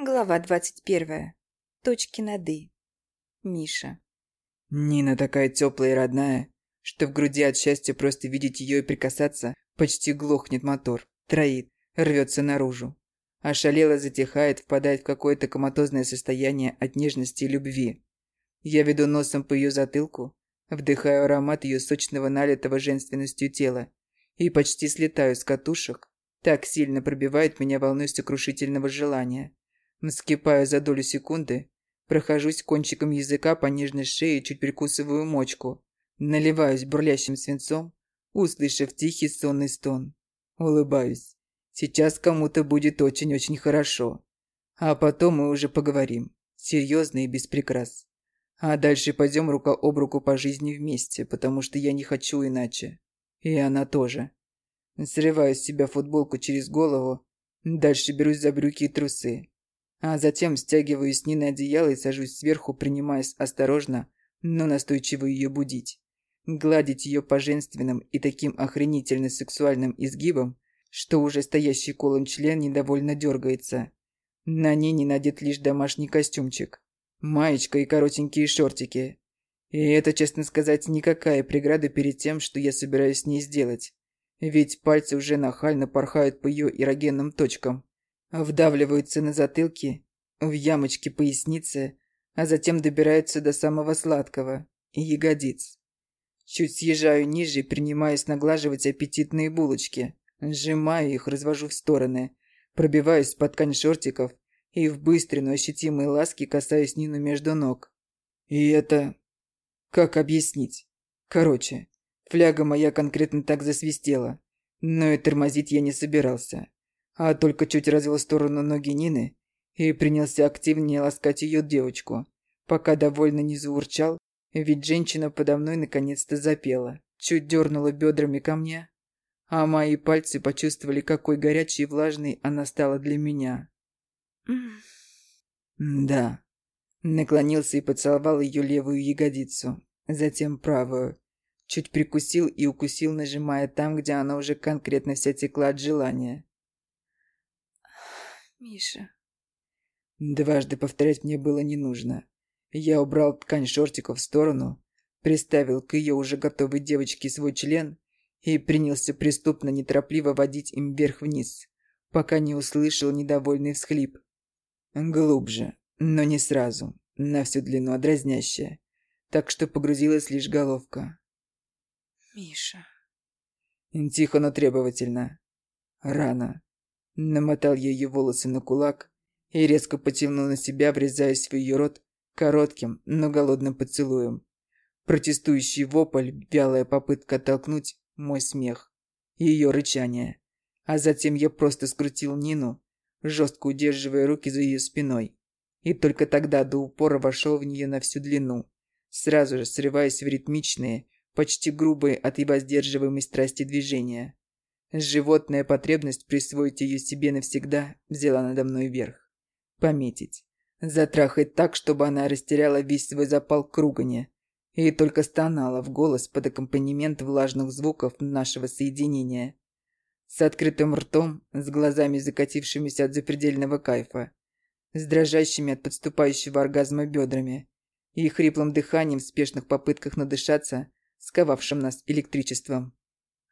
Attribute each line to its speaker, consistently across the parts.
Speaker 1: Глава двадцать первая. Точки над «и». Миша.
Speaker 2: Нина такая теплая и родная, что в груди от счастья просто видеть ее и прикасаться почти глохнет мотор, троит, рвется наружу. Ошалело затихает, впадает в какое-то коматозное состояние от нежности и любви. Я веду носом по ее затылку, вдыхаю аромат ее сочного налитого женственностью тела и почти слетаю с катушек, так сильно пробивает меня волной сокрушительного желания. Вскипаю за долю секунды, прохожусь кончиком языка по нежной шее, чуть прикусываю мочку, наливаюсь бурлящим свинцом, услышав тихий сонный стон. Улыбаюсь. Сейчас кому-то будет очень-очень хорошо. А потом мы уже поговорим. Серьезно и без прикрас. А дальше пойдем рука об руку по жизни вместе, потому что я не хочу иначе. И она тоже. Срываю с себя футболку через голову, дальше берусь за брюки и трусы. А затем стягиваю с Нины одеяло и сажусь сверху, принимаясь осторожно, но настойчиво ее будить. Гладить ее по женственным и таким охренительно сексуальным изгибам, что уже стоящий колом член недовольно дергается. На Нине надет лишь домашний костюмчик, маечка и коротенькие шортики. И это, честно сказать, никакая преграда перед тем, что я собираюсь с ней сделать. Ведь пальцы уже нахально порхают по ее эрогенным точкам вдавливаются на затылке, в ямочки поясницы, а затем добираются до самого сладкого – ягодиц. Чуть съезжаю ниже, принимаюсь наглаживать аппетитные булочки, сжимаю их, развожу в стороны, пробиваюсь под ткань шортиков и в быстрой, но ощутимой ласке касаюсь Нину между ног. И это... Как объяснить? Короче, фляга моя конкретно так засвистела, но и тормозить я не собирался а только чуть развел в сторону ноги Нины и принялся активнее ласкать ее девочку, пока довольно не заурчал, ведь женщина подо мной наконец-то запела, чуть дернула бедрами ко мне, а мои пальцы почувствовали, какой горячей и влажной она стала для меня. Да. Наклонился и поцеловал ее левую ягодицу, затем правую. Чуть прикусил и укусил, нажимая там, где она уже конкретно вся текла от желания.
Speaker 1: Миша.
Speaker 2: Дважды повторять мне было не нужно. Я убрал ткань шортиков в сторону, приставил к ее уже готовой девочке свой член и принялся преступно неторопливо водить им вверх-вниз, пока не услышал недовольный всхлип. Глубже, но не сразу, на всю длину, а дразнящая, так что погрузилась лишь головка.
Speaker 1: «Миша...»
Speaker 2: Тихо, но требовательно. Рано. Намотал я ее волосы на кулак и резко потянул на себя, врезаясь в ее рот коротким, но голодным поцелуем. Протестующий вопль, вялая попытка оттолкнуть мой смех ее рычание. А затем я просто скрутил Нину, жестко удерживая руки за ее спиной. И только тогда до упора вошел в нее на всю длину, сразу же срываясь в ритмичные, почти грубые от едва сдерживаемой страсти движения. Животная потребность присвоить ее себе навсегда взяла надо мной верх. Пометить. Затрахать так, чтобы она растеряла весь свой запал к и только стонала в голос под аккомпанемент влажных звуков нашего соединения. С открытым ртом, с глазами закатившимися от запредельного кайфа, с дрожащими от подступающего оргазма бедрами и хриплым дыханием в спешных попытках надышаться, сковавшим нас электричеством.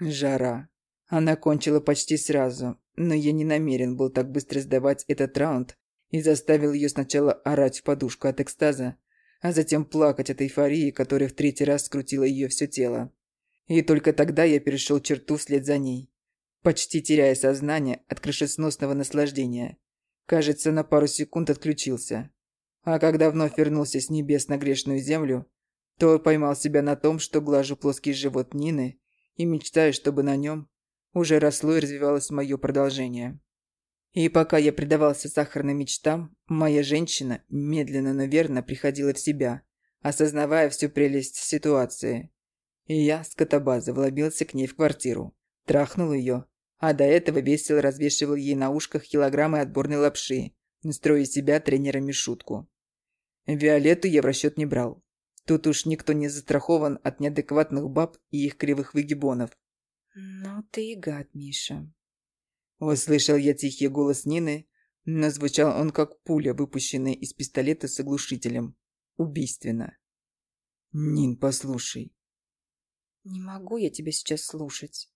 Speaker 2: Жара. Она кончила почти сразу, но я не намерен был так быстро сдавать этот раунд и заставил ее сначала орать в подушку от экстаза, а затем плакать от эйфории, которая в третий раз скрутила ее все тело. И только тогда я перешел черту вслед за ней, почти теряя сознание от крышесносного наслаждения. Кажется, на пару секунд отключился. А когда вновь вернулся с небес на грешную землю, то поймал себя на том, что глажу плоский живот Нины и мечтаю, чтобы на нем уже росло и развивалось мое продолжение. И пока я предавался сахарным мечтам, моя женщина медленно, но верно приходила в себя, осознавая всю прелесть ситуации. И я, скотобаза, влобился к ней в квартиру, трахнул ее, а до этого весело развешивал ей на ушках килограммы отборной лапши, строя себя тренерами шутку. Виолетту я в расчет не брал. Тут уж никто не застрахован от неадекватных баб и их кривых выгибонов.
Speaker 1: «Ну ты и гад, Миша».
Speaker 2: Услышал я тихий голос Нины, но звучал он как пуля, выпущенная из пистолета с оглушителем. Убийственно. «Нин, послушай».
Speaker 1: «Не могу я тебя сейчас слушать».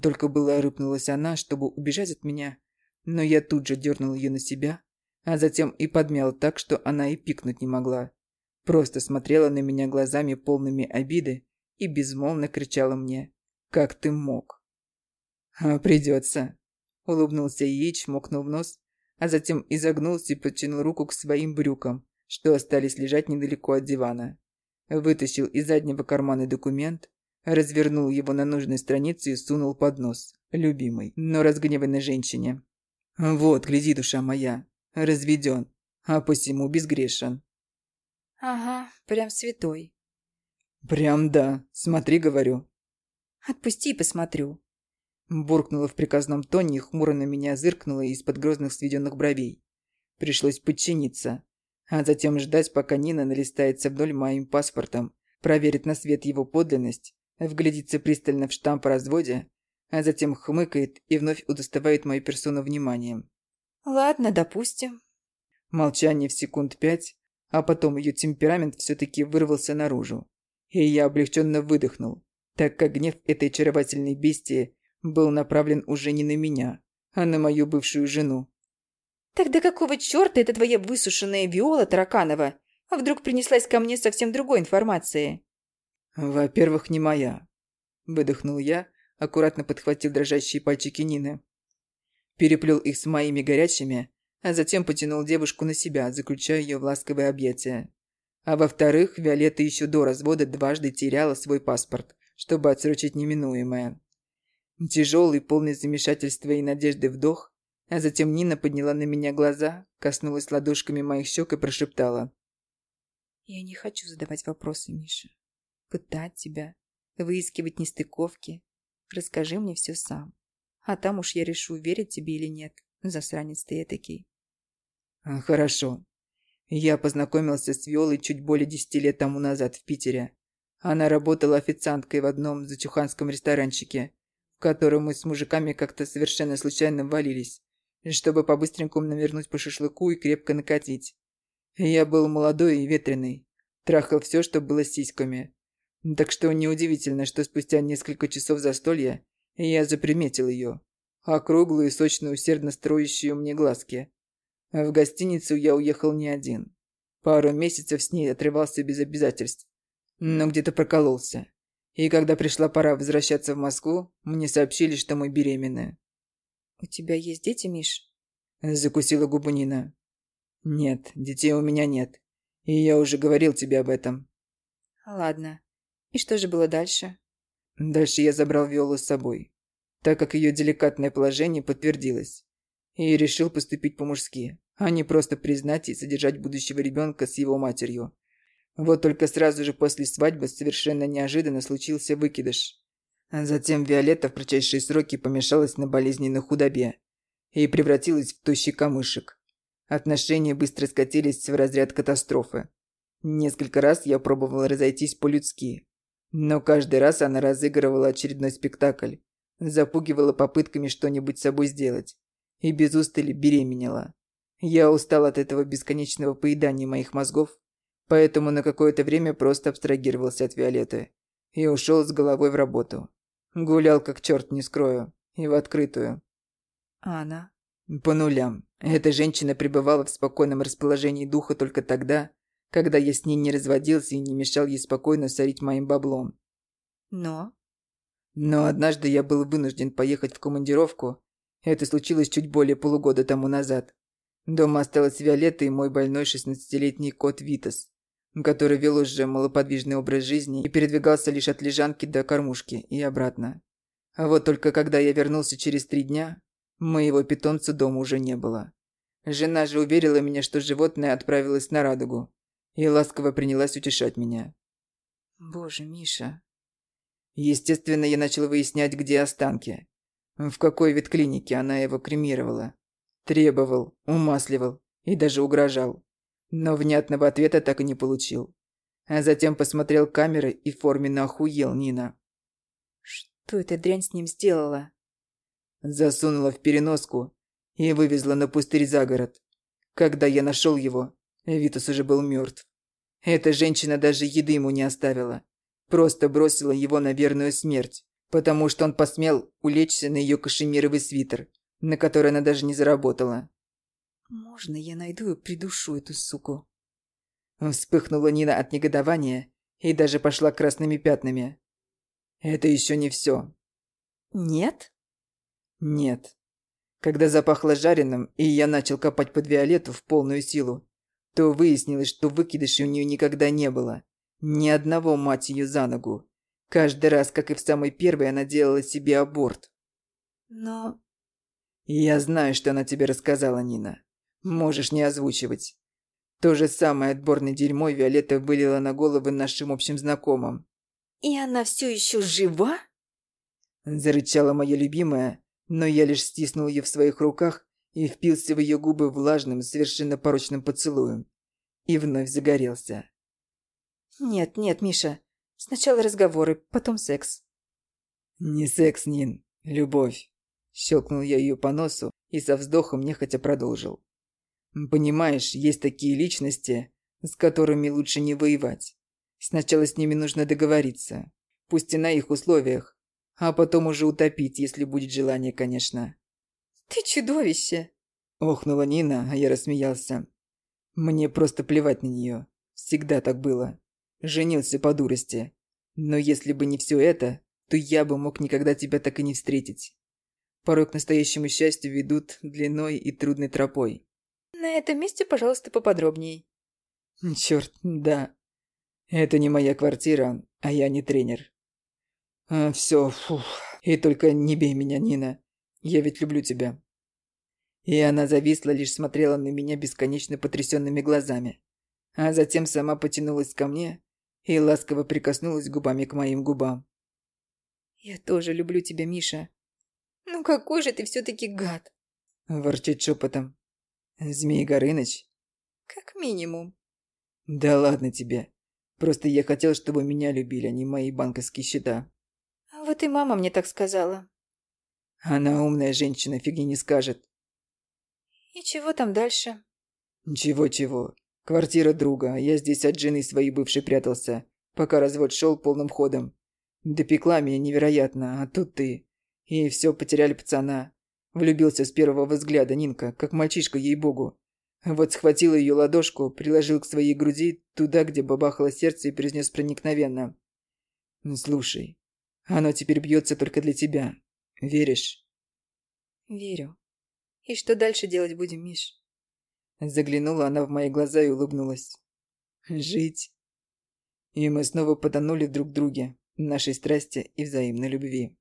Speaker 2: Только было рыпнулась она, чтобы убежать от меня, но я тут же дернул ее на себя, а затем и подмял так, что она и пикнуть не могла. Просто смотрела на меня глазами полными обиды и безмолвно кричала мне «Как ты мог?» «А придется», – улыбнулся ей, чмокнул в нос, а затем изогнулся и потянул руку к своим брюкам, что остались лежать недалеко от дивана. Вытащил из заднего кармана документ, развернул его на нужной странице и сунул под нос, любимой, но разгневанной женщине. «Вот, гляди, душа моя, разведен, а посему безгрешен».
Speaker 1: «Ага, прям святой».
Speaker 2: «Прям да, смотри, говорю».
Speaker 1: «Отпусти и посмотрю».
Speaker 2: Буркнула в приказном тоне и хмуро на меня зыркнула из-под грозных сведенных бровей. Пришлось подчиниться, а затем ждать, пока Нина налистается вдоль моим паспортом, проверит на свет его подлинность, вглядится пристально в штамп о разводе, а затем хмыкает и вновь удоставает мою персону вниманием.
Speaker 1: «Ладно, допустим».
Speaker 2: Молчание в секунд пять, а потом ее темперамент все-таки вырвался наружу. И я облегченно выдохнул, так как гнев этой очаровательной бестии был направлен уже не на меня, а на мою бывшую жену.
Speaker 1: «Тогда какого черта эта твоя высушенная Виола Тараканова а вдруг принеслась ко мне совсем другой информацией?»
Speaker 2: «Во-первых, не моя», – выдохнул я, аккуратно подхватил дрожащие пальчики Нины. Переплел их с моими горячими, а затем потянул девушку на себя, заключая ее в ласковое объятие. А во-вторых, Виолетта еще до развода дважды теряла свой паспорт, чтобы отсрочить неминуемое. Тяжелый, полный замешательства и надежды вдох, а затем Нина подняла на меня глаза, коснулась ладошками моих щек и прошептала.
Speaker 1: «Я не хочу задавать вопросы, Миша. Пытать тебя, выискивать нестыковки. Расскажи мне все сам. А там уж я решу, верить тебе или нет, засранец ты этакий».
Speaker 2: А, «Хорошо. Я познакомился с Виолой чуть более десяти лет тому назад в Питере. Она работала официанткой в одном зачуханском ресторанчике, в котором мы с мужиками как-то совершенно случайно валились, чтобы по-быстренькому навернуть по шашлыку и крепко накатить. Я был молодой и ветреный, трахал все, что было с сиськами. Так что неудивительно, что спустя несколько часов застолья я заприметил ее, округлую и сочно усердно строящую мне глазки. В гостиницу я уехал не один. Пару месяцев с ней отрывался без обязательств, но где-то прокололся. И когда пришла пора возвращаться в Москву, мне сообщили, что мы беременны.
Speaker 1: «У тебя есть дети, Миш?»
Speaker 2: Закусила губу Нина. «Нет, детей у меня нет. И я уже говорил тебе об этом».
Speaker 1: «Ладно. И что же было дальше?»
Speaker 2: Дальше я забрал Виолу с собой, так как ее деликатное положение подтвердилось. И решил поступить по-мужски, а не просто признать и содержать будущего ребенка с его матерью. Вот только сразу же после свадьбы совершенно неожиданно случился выкидыш. А затем Виолетта в кратчайшие сроки помешалась на болезненной худобе и превратилась в тощий камышек. Отношения быстро скатились в разряд катастрофы. Несколько раз я пробовал разойтись по-людски, но каждый раз она разыгрывала очередной спектакль, запугивала попытками что-нибудь с собой сделать и без устали беременела. Я устал от этого бесконечного поедания моих мозгов Поэтому на какое-то время просто абстрагировался от Виолетты и ушел с головой в работу. Гулял как черт не скрою, и в открытую.
Speaker 1: А она?
Speaker 2: По нулям. Эта женщина пребывала в спокойном расположении духа только тогда, когда я с ней не разводился и не мешал ей спокойно сорить моим баблом.
Speaker 1: Но?
Speaker 2: Но однажды я был вынужден поехать в командировку. Это случилось чуть более полугода тому назад. Дома осталась Виолетта и мой больной шестнадцатилетний кот Витас который вел уже малоподвижный образ жизни и передвигался лишь от лежанки до кормушки и обратно. А вот только когда я вернулся через три дня, моего питомца дома уже не было. Жена же уверила меня, что животное отправилось на радугу, и ласково принялась утешать меня.
Speaker 1: «Боже, Миша!»
Speaker 2: Естественно, я начал выяснять, где останки. В какой ветклинике она его кремировала. Требовал, умасливал и даже угрожал но внятного ответа так и не получил. А затем посмотрел камеры и форменно охуел Нина.
Speaker 1: «Что эта дрянь с ним сделала?»
Speaker 2: Засунула в переноску и вывезла на пустырь за город. Когда я нашел его, Витас уже был мертв. Эта женщина даже еды ему не оставила. Просто бросила его на верную смерть, потому что он посмел улечься на ее кашемировый свитер, на который она даже не заработала.
Speaker 1: «Можно я найду и придушу эту суку?»
Speaker 2: Вспыхнула Нина от негодования и даже пошла красными пятнами. Это еще не все.
Speaker 1: «Нет?»
Speaker 2: «Нет». Когда запахло жареным, и я начал копать под Виолетту в полную силу, то выяснилось, что выкидышей у нее никогда не было. Ни одного, мать ее, за ногу. Каждый раз, как и в самый первый, она делала себе аборт.
Speaker 1: Но...
Speaker 2: Я знаю, что она тебе рассказала, Нина. Можешь не озвучивать. То же самое отборное дерьмо Виолетта вылила на головы нашим общим знакомым.
Speaker 1: «И она все еще жива?»
Speaker 2: Зарычала моя любимая, но я лишь стиснул ее в своих руках и впился в ее губы влажным, совершенно порочным поцелуем. И вновь загорелся.
Speaker 1: «Нет, нет, Миша. Сначала разговоры, потом секс».
Speaker 2: «Не секс, Нин. Любовь». Щелкнул я ее по носу и со вздохом нехотя продолжил. «Понимаешь, есть такие личности, с которыми лучше не воевать. Сначала с ними нужно договориться, пусть и на их условиях, а потом уже утопить, если будет желание, конечно.
Speaker 1: «Ты чудовище!»
Speaker 2: Охнула Нина, а я рассмеялся. Мне просто плевать на нее. Всегда так было. Женился по дурости. Но если бы не все это, то я бы мог никогда тебя так и не встретить. Порой к настоящему счастью ведут длиной и трудной тропой.
Speaker 1: На этом месте, пожалуйста, поподробней.
Speaker 2: Черт, да. Это не моя квартира, а я не тренер. А, все, фух. И только не бей меня, Нина. Я ведь люблю тебя». И она зависла, лишь смотрела на меня бесконечно потрясенными глазами. А затем сама потянулась ко мне и ласково прикоснулась губами к моим губам.
Speaker 1: «Я тоже люблю тебя, Миша. Ну какой же ты все-таки гад!»
Speaker 2: Ворчит шепотом. «Змей Горыныч?»
Speaker 1: «Как минимум».
Speaker 2: «Да ладно тебе. Просто я хотел, чтобы меня любили, а не мои банковские счета».
Speaker 1: А вот и мама мне так сказала.
Speaker 2: Она умная женщина, фигни не скажет.
Speaker 1: И чего там дальше?
Speaker 2: Чего-чего. Квартира друга, а я здесь от жены своей бывшей прятался, пока развод шел полным ходом. Допекла меня невероятно, а тут ты. И все, потеряли пацана. Влюбился с первого взгляда, Нинка, как мальчишка, ей-богу. Вот схватил ее ладошку, приложил к своей груди, туда, где бабахало сердце, и произнес проникновенно. «Слушай, оно теперь бьется только для тебя. Веришь?»
Speaker 1: «Верю. И что дальше делать будем, Миш?»
Speaker 2: Заглянула она в мои глаза и улыбнулась. «Жить». И мы снова потонули друг в друге, нашей страсти и взаимной любви.